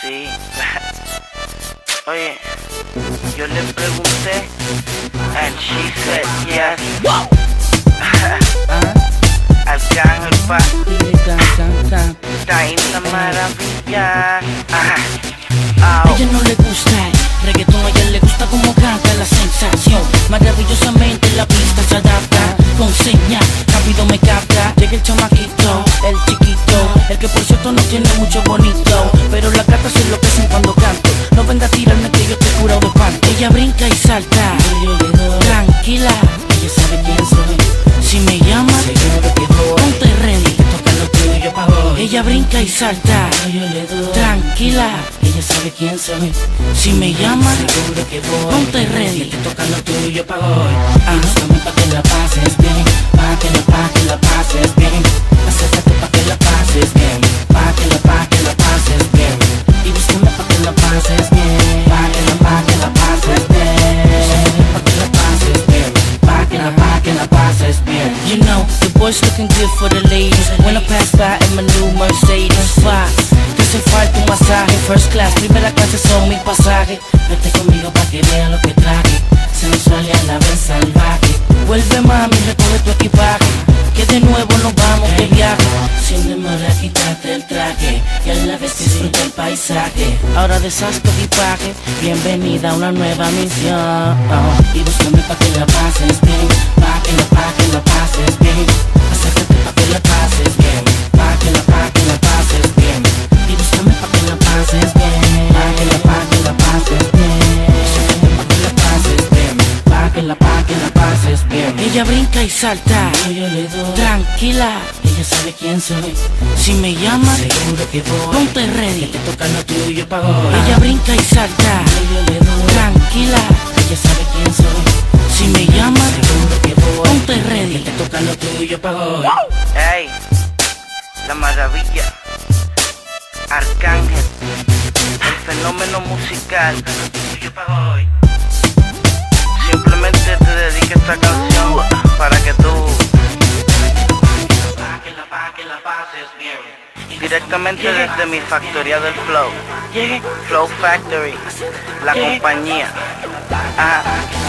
Sí. Oye, yo le pregunté and she said yes. Arcángel pa, en la maravilla. A ella no le gusta el reggaetón, a ella le gusta como canta la sensación. Maravillosamente la pista Ella brinca y salta, tranquila, ella sabe quién soy. Si me llama, ponte ready, te toca lo tuyo pa' hoy. Ah, búscame pa' que la pases bien, know, the boys looking good for the ladies. When I pass by in my new Mercedes. Te hace falta un masaje, first class, primera clase son mi pasaje. Vete conmigo pa' que vea lo que traje. Sensual y a la vez salvaje. Vuelve mami, recoge tu equipaje. Que de nuevo nos vamos de viaje. Sin demora, quítate el traje. Y a la vez disfruta el paisaje. Ahora deshaz tu equipaje. Bienvenida a una nueva misión. Y búscame pa' que la pases bien. Pa' que la, pa' que la pases bien. Acércate pa' que la pases bien. Pa' que la, pa' que la pases bien. Y búscame pa' que la pases bien. Pa' que la, pa' que la pases bien. Acércate pa' que la pases bien. Pa' que la, pa' que la pases bien. Ella brinca y salta. Tranquila, ella sabe quién soy. Si me llama, seguro que voy. Ponte ready, que te toca lo tuyo pa' hoy. Ella brinca y salta. Tranquila, toca lo tuyo pa' hoy. Ey, la maravilla. Arcángel, el fenómeno musical. Simplemente te dedico esta canción para que tú directamente desde mi factoría del flow, Flow Factory, la compañía. Ajá.